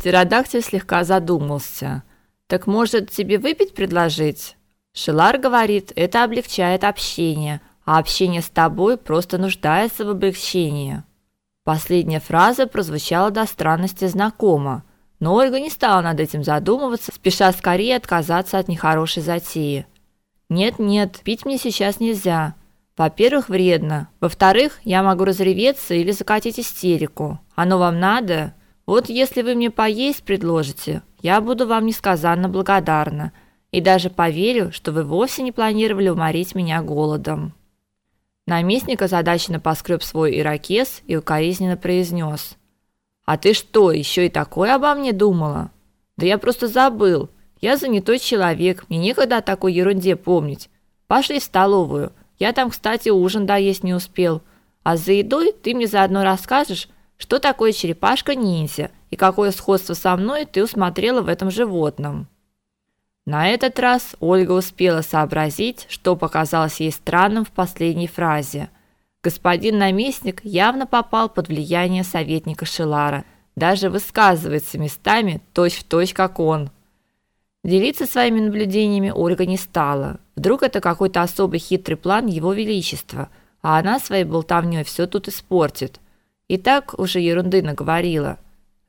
Птеродактиль слегка задумался. Так может, тебе выпить предложить? Шилар говорит, это облегчает общение, а общение с тобой просто нуждается в облегчении. Последняя фраза прозвучала до странности знакомо, но Ольга не стала над этим задумываться, спеша скорее отказаться от нехорошей затеи. Нет-нет, пить мне сейчас нельзя. Во-первых, вредно. Во-вторых, я могу разреветься или закатить истерику. Оно вам надо? Вот если вы мне поесть предложите, я буду вам несказанно благодарна и даже поверю, что вы вовсе не планировали уморить меня голодом. Наместник озадаченно поскреб свой ирокез и укоризненно произнес: "А ты что, еще и такое обо мне думала? Да я просто забыл. Я занятой человек, мне некогда о такой ерунде помнить. Пошли в столовую. Я там, кстати, ужин доесть не успел. А за едой ты мне заодно расскажешь, что такое черепашка-ниндзя и какое сходство со мной ты усмотрела в этом животном. На этот раз Ольга успела сообразить, что показалось ей странным в последней фразе. Господин наместник явно попал под влияние советника Шилара, даже высказывается местами точь-в-точь как он. Делиться своими наблюдениями Ольга не стала. Вдруг это какой-то особый хитрый план его величества, а она своей болтовнёй все тут испортит. И так уже ерунды наговорила.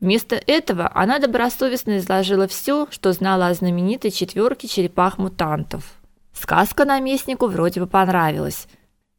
Вместо этого она добросовестно изложила все, что знала о знаменитой четверке черепах-мутантов. Сказка наместнику вроде бы понравилась.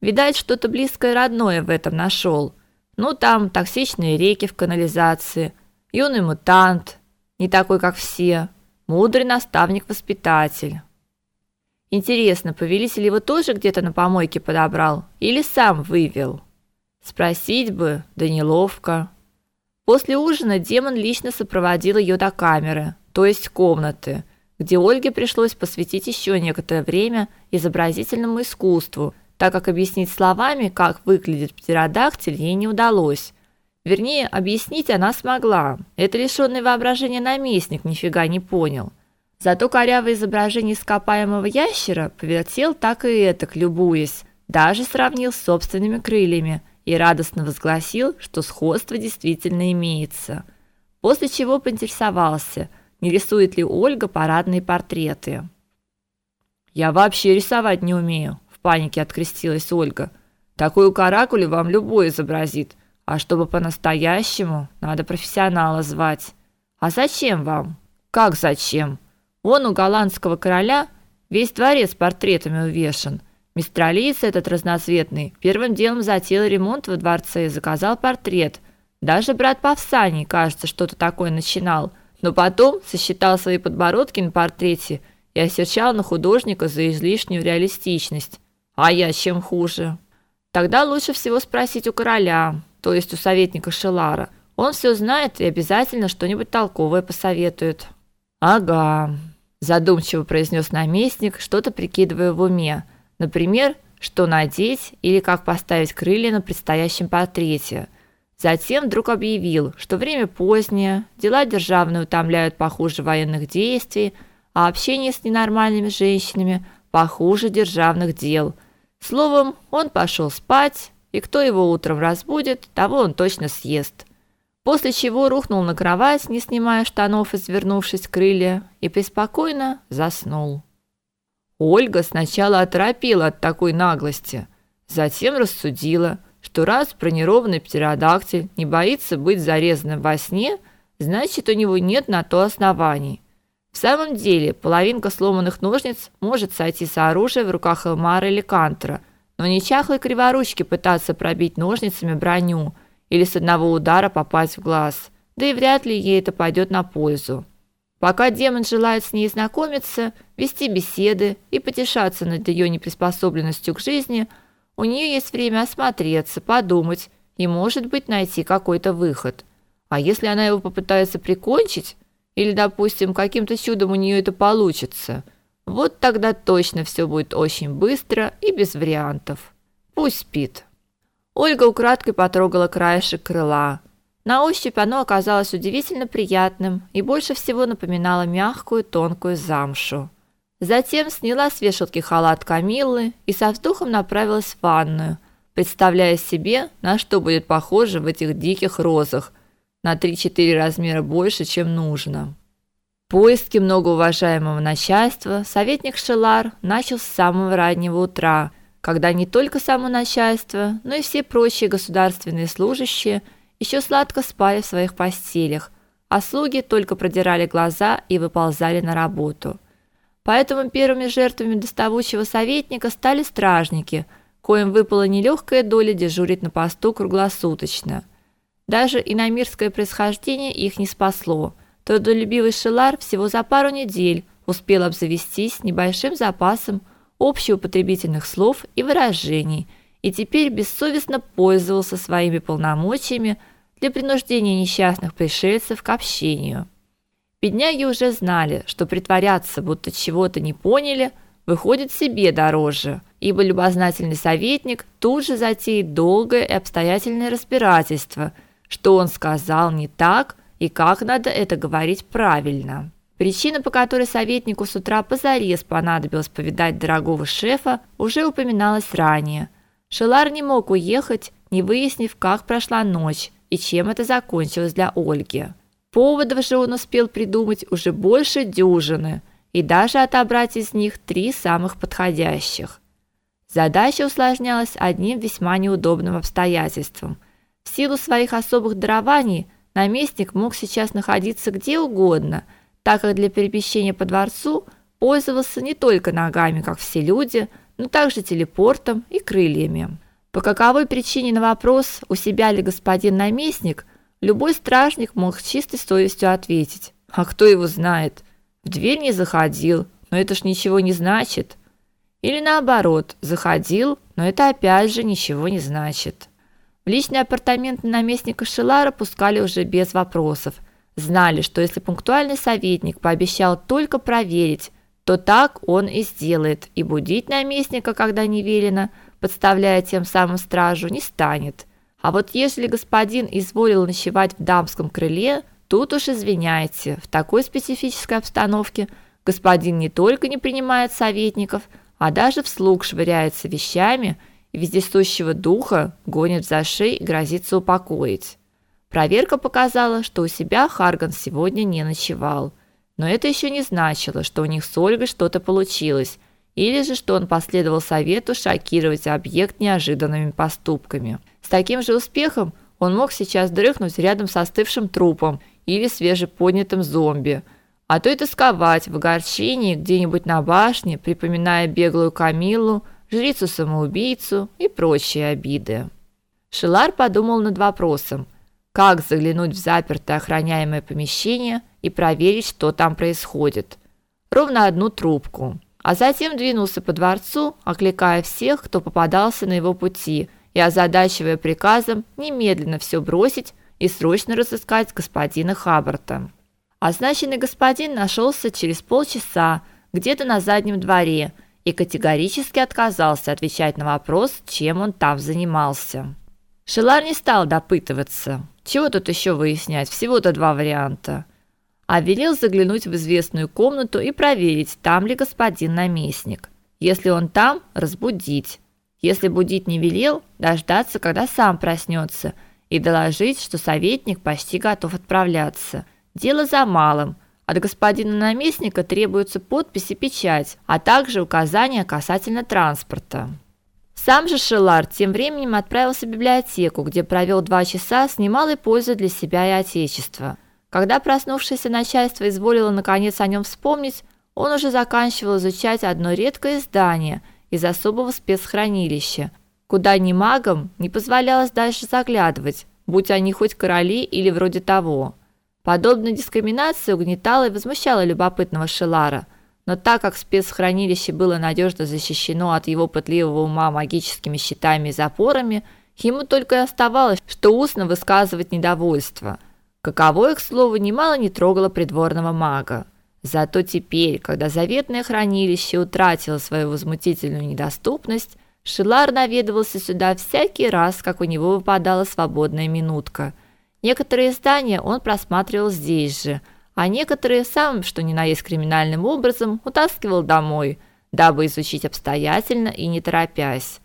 Видать, что-то близкое родное в этом нашел. Ну, там токсичные реки в канализации, юный мутант, не такой, как все, мудрый наставник-воспитатель. Интересно, повелитель его тоже где-то на помойке подобрал или сам вывел? Спросить бы, да неловко. После ужина демон лично сопроводил ее до камеры, то есть комнаты, где Ольге пришлось посвятить еще некоторое время изобразительному искусству, так как объяснить словами, как выглядит птеродактиль, ей не удалось. Вернее, объяснить она смогла. Это лишенный воображения наместник нифига не понял. Зато корявое изображение ископаемого ящера повертел так и этак, любуясь, даже сравнил с собственными крыльями – и радостно возгласил, что сходство действительно имеется. После чего поинтересовался, не рисует ли Ольга парадные портреты. Я вообще рисовать не умею, в панике открестилась Ольга. Такую каракулю вам любой изобразит, а чтобы по-настоящему, надо профессионала звать. А зачем вам? Как зачем? Вон у голландского короля весь дворец портретами увешан. Мистралиец этот разноцветный первым делом затеял ремонт во дворце и заказал портрет. Даже брат Павсаний, кажется, что-то такое начинал, но потом сосчитал свои подбородки на портрете и осерчал на художника за излишнюю реалистичность. А я чем хуже? Тогда лучше всего спросить у короля, то есть у советника Шелара. Он все знает и обязательно что-нибудь толковое посоветует. Ага, задумчиво произнес наместник, что-то прикидывая в уме. Например, что надеть или как поставить крылья на предстоящем портрете. Затем вдруг объявил, что время позднее, дела державные утомляют похуже военных действий, а общение с ненормальными женщинами похуже державных дел. Словом, он пошел спать, и кто его утром разбудит, того он точно съест. После чего рухнул на кровать, не снимая штанов и свернувшись крылья, и преспокойно заснул. Ольга сначала оторопела от такой наглости, затем рассудила, что раз бронированный птеродактиль не боится быть зарезанным во сне, значит, у него нет на то оснований. В самом деле, половинка сломанных ножниц может сойти со оружия в руках Элмара или Кантера, но не чахлой криворучки пытаться пробить ножницами броню или с одного удара попасть в глаз. Да и вряд ли ей это пойдет на пользу. Пока демон желает с ней знакомиться, вести беседы и потешаться над ее неприспособленностью к жизни, у нее есть время осмотреться, подумать и, может быть, найти какой-то выход. А если она его попытается прикончить, или, допустим, каким-то чудом у нее это получится, вот тогда точно все будет очень быстро и без вариантов. Пусть спит. Ольга украдкой потрогала краешек крыла. На ощупь оно оказалось удивительно приятным и больше всего напоминало мягкую тонкую замшу. Затем сняла с вешалки халат Камиллы и со вздохом направилась в ванную, представляя себе, на что будет похоже в этих диких розах. на 3-4 размера больше, чем нужно. Поиски многоуважаемого начальства советник Шелар начал с самого раннего утра, когда не только само начальство, но и все прочие государственные служащие еще сладко спали в своих постелях, а слуги только продирали глаза и выползали на работу. Поэтому первыми жертвами доставучего советника стали стражники, коим выпала нелегкая доля дежурить на посту круглосуточно. Даже иномирское происхождение их не спасло. Трудолюбивый Шелар всего за пару недель успел обзавестись небольшим запасом общеупотребительных слов и выражений и теперь бессовестно пользовался своими полномочиями для принуждения несчастных пришельцев к общению. Бедняги уже знали, что притворяться, будто чего-то не поняли, выходит себе дороже, ибо любознательный советник тут же затеет долгое и обстоятельное разбирательство – что он сказал не так и как надо это говорить правильно. Причина, по которой советнику с утра позарез понадобилось повидать дорогого шефа, уже упоминалась ранее. Шелар не мог уехать, не выяснив, как прошла ночь и чем это закончилось для Ольги. Поводов же он успел придумать уже больше дюжины и даже отобрать из них три самых подходящих. Задача усложнялась одним весьма неудобным обстоятельством – в силу своих особых дарований наместник мог сейчас находиться где угодно, так как для перемещения по дворцу пользовался не только ногами, как все люди, но также телепортом и крыльями. По каковой причине на вопрос, у себя ли господин наместник, любой стражник мог с чистой совестью ответить: "А кто его знает? В дверь не заходил, но это ж ничего не значит". Или наоборот, заходил, но это опять же ничего не значит. В личные апартаменты наместника Шелара пускали уже без вопросов. Знали, что если пунктуальный советник пообещал только проверить, то так он и сделает, и будить наместника, когда не велено, подставляя тем самым стражу, не станет. А вот если господин изволил ночевать в дамском крыле, тут уж извиняйте, в такой специфической обстановке господин не только не принимает советников, а даже вслух швыряется вещами – и вездесущего духа гонит за шею и грозится упокоить. Проверка показала, что у себя Харган сегодня не ночевал. Но это еще не значило, что у них с Ольгой что-то получилось, или же что он последовал совету шокировать объект неожиданными поступками. С таким же успехом он мог сейчас дрыхнуть рядом с остывшим трупом или свежеподнятым зомби, а то и тосковать в огорчении где-нибудь на башне, припоминая беглую Камилу, жрицу-самоубийцу и прочие обиды. Шилар подумал над вопросом, как заглянуть в запертое охраняемое помещение и проверить, что там происходит. Ровно одну трубку. А затем двинулся по дворцу, окликая всех, кто попадался на его пути, и озадачивая приказом немедленно все бросить и срочно разыскать господина Хаббарта. Означенный господин нашелся через полчаса где-то на заднем дворе – и категорически отказался отвечать на вопрос, чем он там занимался. Шелар не стал допытываться. Чего тут еще выяснять? Всего-то два варианта. А велел заглянуть в известную комнату и проверить, там ли господин наместник. Если он там, разбудить. Если будить не велел, дождаться, когда сам проснется, и доложить, что советник почти готов отправляться. Дело за малым от господина наместника требуется подпись и печать, а также указания касательно транспорта. Сам же Шелар тем временем отправился в библиотеку, где провел два часа с немалой пользой для себя и отечества. Когда проснувшееся начальство изволило наконец о нем вспомнить, он уже заканчивал изучать одно редкое издание из особого спецхранилища, куда ни магам не позволялось дальше заглядывать, будь они хоть короли или вроде того. Подобная дискриминация угнетала и возмущала любопытного Шелара, но так как спецхранилище было надежно защищено от его пытливого ума магическими щитами и запорами, ему только и оставалось, что устно высказывать недовольство. Каково их слово немало не трогало придворного мага. Зато теперь, когда заветное хранилище утратило свою возмутительную недоступность, Шилар наведывался сюда всякий раз, как у него выпадала свободная минутка – Некоторые издания он просматривал здесь же, а некоторые самым что ни на есть криминальным образом утаскивал домой, дабы изучить обстоятельно и не торопясь.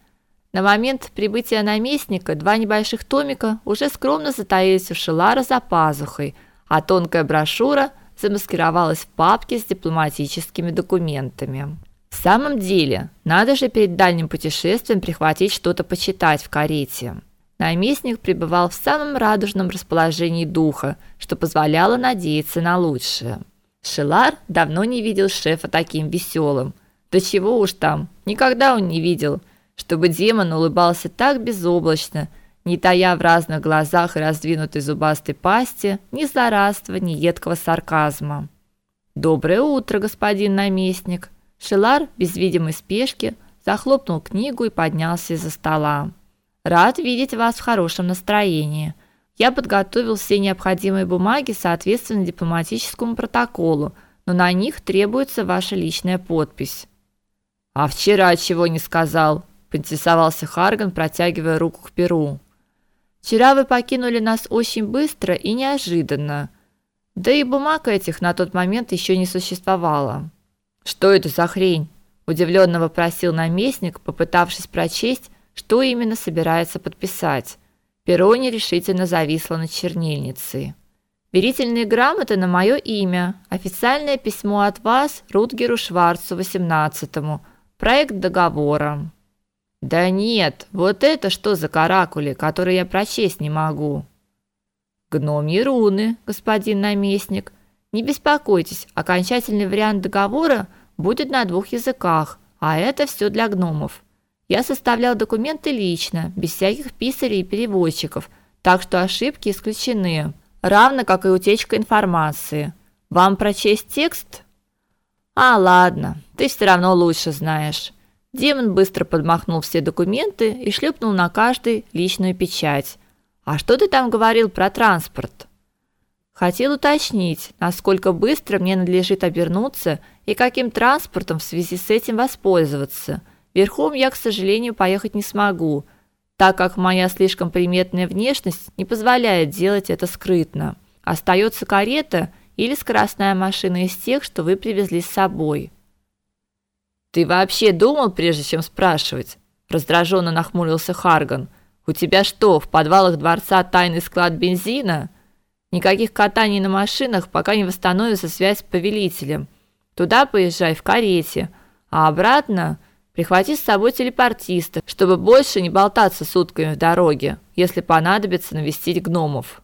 На момент прибытия наместника два небольших томика уже скромно затаились у Шелара за пазухой, а тонкая брошюра замаскировалась в папке с дипломатическими документами. В самом деле, надо же перед дальним путешествием прихватить что-то почитать в карете. Наместник пребывал в самом радужном расположении духа, что позволяло надеяться на лучшее. Шелар давно не видел шефа таким веселым. Да чего уж там, никогда он не видел, чтобы демон улыбался так безоблачно, не тая в разных глазах и раздвинутой зубастой пасти ни злорадства, ни едкого сарказма. Доброе утро, господин наместник. Шелар без видимой спешки захлопнул книгу и поднялся из-за стола. Рад видеть вас в хорошем настроении. Я подготовил все необходимые бумаги соответственно дипломатическому протоколу, но на них требуется ваша личная подпись. А вчера чего не сказал? Поинтересовался Харган, протягивая руку к перу. Вчера вы покинули нас очень быстро и неожиданно. Да и бумаг этих на тот момент еще не существовало. Что это за хрень? удивленно вопросил наместник, попытавшись прочесть что именно собирается подписать. Перо нерешительно зависло над чернильницей. Верительные грамоты на мое имя, официальное письмо от вас Рутгеру Шварцу 18-му, проект договора. Да нет, вот это что за каракули, которые я прочесть не могу. Гномьи руны, господин наместник. Не беспокойтесь, окончательный вариант договора будет на двух языках, а это все для гномов. Я составлял документы лично, без всяких писарей и переводчиков, так что ошибки исключены, равно как и утечка информации. Вам прочесть текст? А, ладно, ты все равно лучше знаешь. Демон быстро подмахнул все документы и шлепнул на каждый личную печать. А что ты там говорил про транспорт? Хотел уточнить, насколько быстро мне надлежит обернуться и каким транспортом в связи с этим воспользоваться – Верхом я, к сожалению, поехать не смогу, так как моя слишком приметная внешность не позволяет делать это скрытно. Остается карета или скоростная машина из тех, что вы привезли с собой. Ты вообще думал, прежде чем спрашивать? раздраженно нахмурился Харган. У тебя что, в подвалах дворца тайный склад бензина? Никаких катаний на машинах, пока не восстановится связь с повелителем. Туда поезжай в карете, а обратно Прихвати с собой телепортиста, чтобы больше не болтаться сутками в дороге, если понадобится навестить гномов.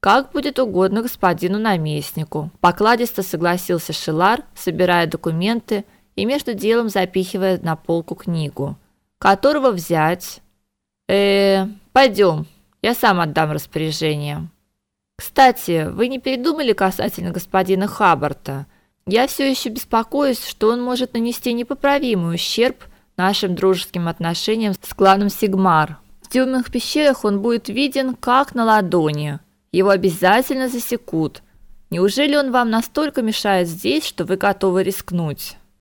Как будет угодно господину наместнику. Покладисто согласился Шилар, собирая документы и между делом запихивая на полку книгу. Которого взять? Э, пойдем. Я сам отдам распоряжение. Кстати, вы не передумали касательно господина Хаббарта? Я все еще беспокоюсь, что он может нанести непоправимый ущерб нашим дружеским отношениям с кланом Сигмар. В темных пещерах он будет виден как на ладони. Его обязательно засекут. Неужели он вам настолько мешает здесь, что вы готовы рискнуть?